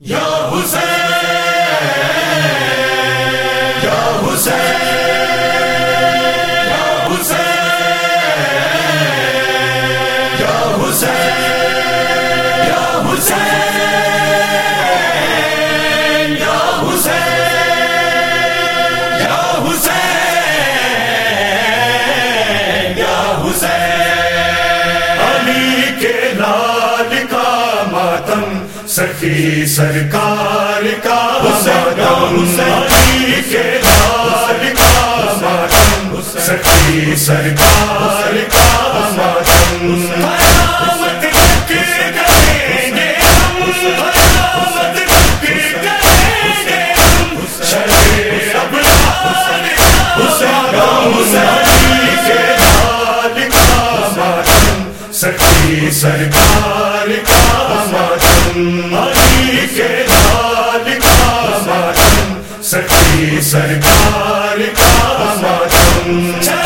یا حسین یا حسین۔ سخی سرکار کا سخی کا سرکار کا سرکار کے لال کا سرکار کا ماتم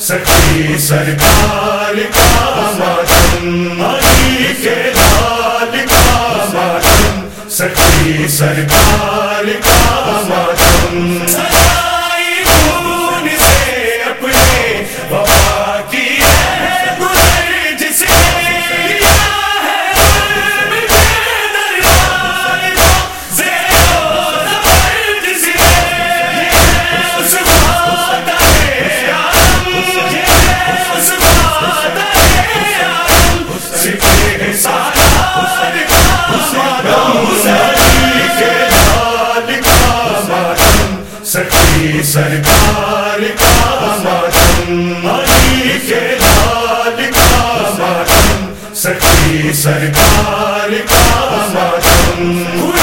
سخی سرکار کا ماتم کے لال کا ماتم سرکار کا سرکار کا ماتم علی کے لال کا ماتم سچی سرکار کا ماتم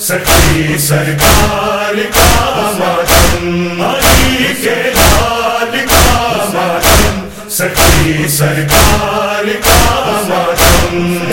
سکی سرکار کا ماتم علی کے لال کا ماتم سکی سرکار کا ماتم۔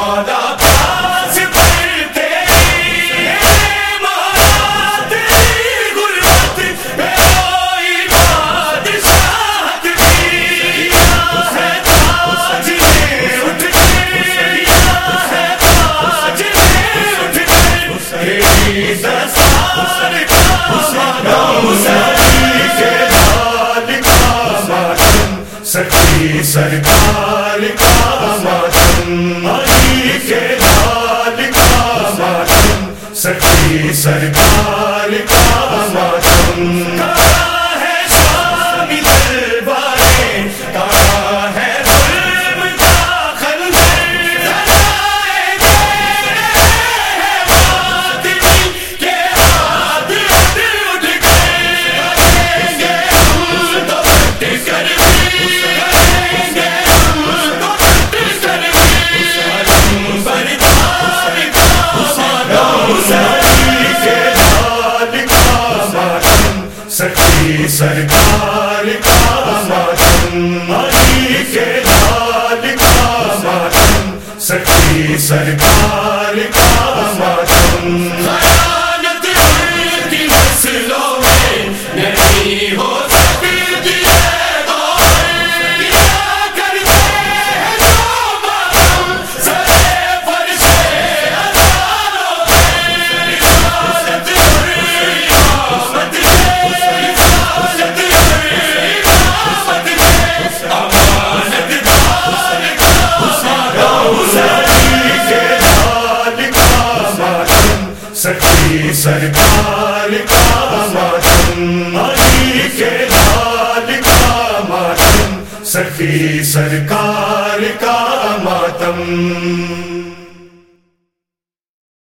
سرکار کا ماتم علی کے لال کا ماتم سکی سرکار کا ماتم سکی سرکار کا ماتم علی کے لال کا ماتم سکی سرکار کا سرکار کا ماتم علی کے لال کا ماتم سخی سرکار کا ماتم۔